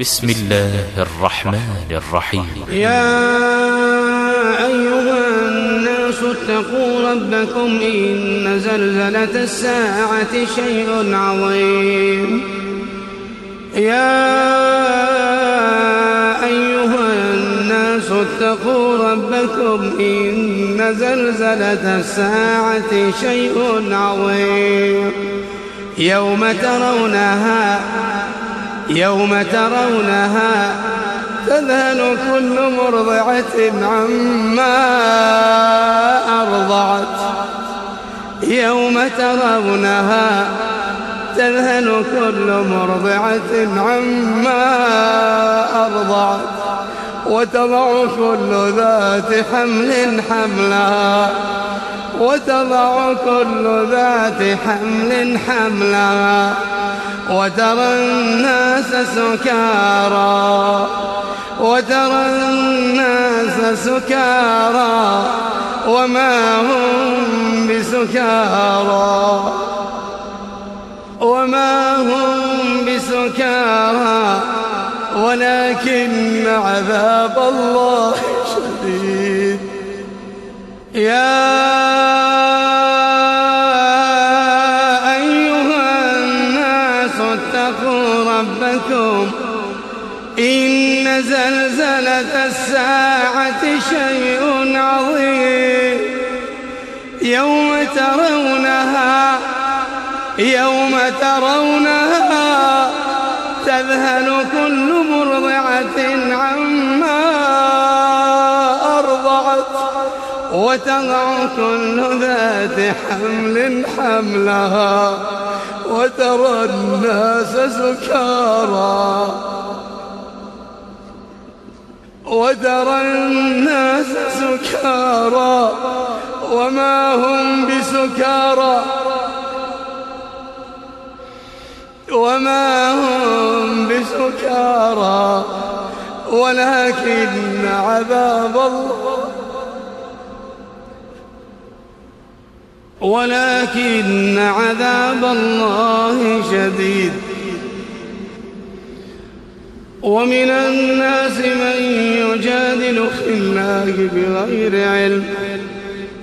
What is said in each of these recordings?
بسم الله الرحمن الرحيم. يا أيها الناس اتقوا ربكم إن زلزلة الساعة شيء عظيم. يا أيها الناس اتقوا ربكم إن زلزلة الساعة شيء عظيم. يوم ترونها يوم ترونها تذهل كل مرضعة عما أرضعت. يوم ترونها تذهل كل مرضعة عما أرضعت. وتضع كل ذات حمل حملها وتضع كل ذات حمل حملها وترى الناس سكارى. وترى الناس سكارى. وما هم بسكارى. وما هم بسكارى. ولكن عذاب الله شديد. يا ربكم. إن زلزلة الساعة شيء عظيم. يوم ترونها يوم ترونها تذهل كل مرضعة عما أرضعت وتضع كل ذات حمل حملها وترى الناس سكارى وترى الناس سكارى وما هم بسكارى وما هم بسكارى ولكن عذاب الله. ولكن عذاب الله شديد. ومن الناس من يجادل في الله بغير علم.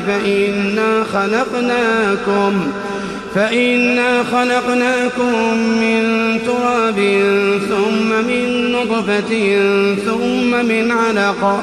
فإنا خلقناكم فإنا خلقناكم من تراب ثم من نطفة ثم من علقة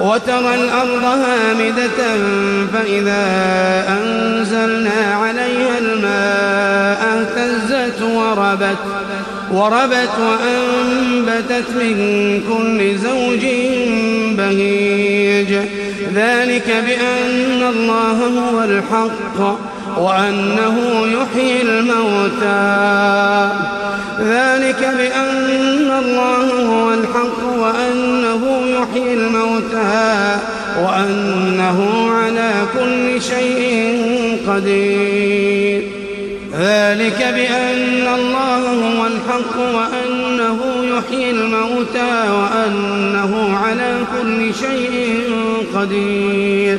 وترى الأرض هامدة فإذا أنزلنا عليها الماء اهتزت وربت وربت وأنبتت من كل زوج بهيج. ذلك بأن الله هو الحق وأنه يحيي الموتى. ذلك بأن الله هو الحق وأنه يحيي الموتى وأنه على كل شيء قدير. ذلك بأن الله هو الحق وأنه يحيي الموتى وأنه على كل شيء قدير.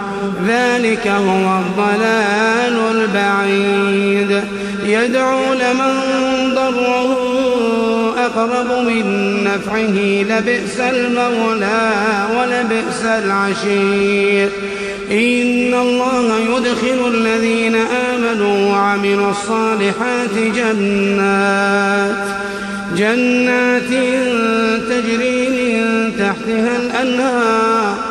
ذلك هو الضلال البعيد. يدعو لمن ضره أقرب من نفعه لبئس المولى ولبئس العشير. إن الله يدخل الذين آمنوا وعملوا الصالحات جنات جنات تجري من تحتها الأنهار.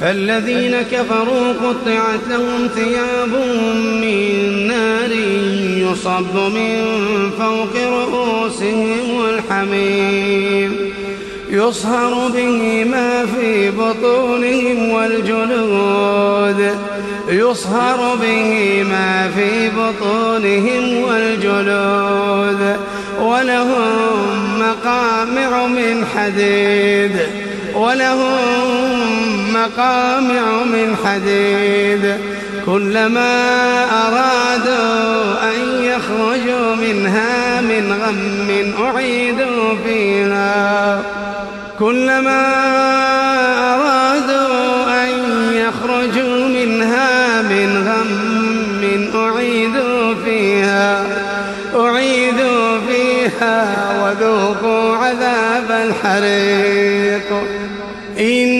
فالذين كفروا قطعت لهم ثياب من نار يصب من فوق رؤوسهم الحميم يصهر به ما في بطونهم والجلود يصهر به ما في بطونهم والجلود ولهم مقامع من حديد ولهم مقامع من حديد. كلما أرادوا أن يخرجوا منها من غم أعيدوا فيها. كلما أرادوا أن يخرجوا منها من غم أعيدوا فيها. أعيدوا فيها وذوقوا عذاب الحريق. إن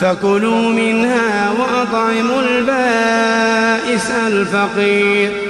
فكلوا منها وأطعموا البائس الفقير.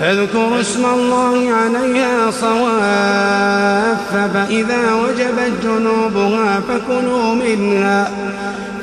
فاذكروا اسم الله عليها صواف فإذا وجبت جنوبها فكلوا منها.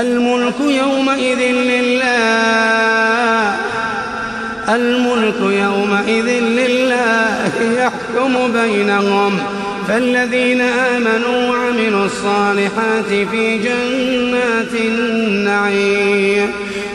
الملك يومئذ لله. الملك يومئذ لله يحكم بينهم. فالذين آمنوا وعملوا الصالحات في جنات النعيم.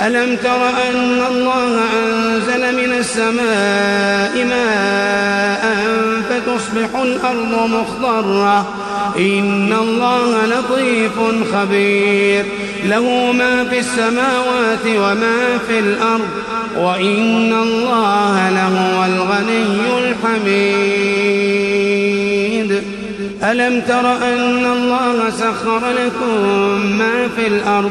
ألم تر أن الله أنزل من السماء ماء فتصبح الأرض مخضرة؟ إن الله لطيف خبير. له ما في السماوات وما في الأرض وإن الله لهو الغني الحميد. ألم تر أن الله سخر لكم ما في الأرض؟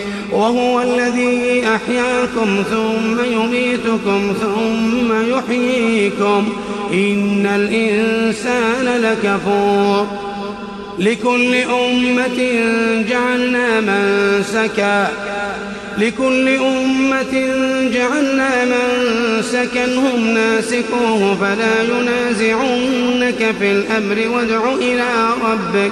وهو الذي أحياكم ثم يميتكم ثم يحييكم. إن الإنسان لكفور. لكل أمة جعلنا منسكا. لكل أمة جعلنا منسكا. هم ناسكوه فلا ينازعنك في الأمر. وادع إلى ربك.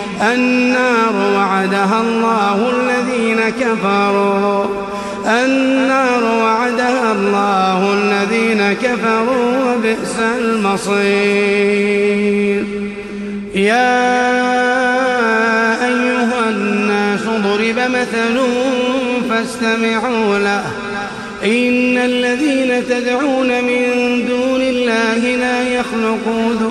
النار وعدها الله الذين كفروا. النار وعدها الله الذين كفروا وبئس المصير. يا أيها الناس ضرب مثل فاستمعوا له. إن الذين تدعون من دون الله لا يخلقون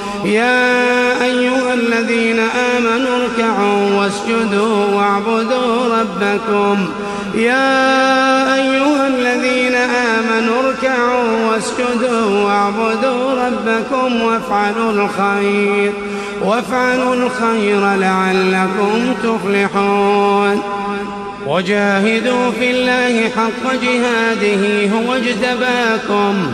يا أيها الذين آمنوا اركعوا واسجدوا واعبدوا ربكم. يا أيها الذين آمنوا اركعوا واسجدوا واعبدوا ربكم وافعلوا الخير وافعلوا الخير لعلكم تفلحون. وجاهدوا في الله حق جهاده هو اجتباكم.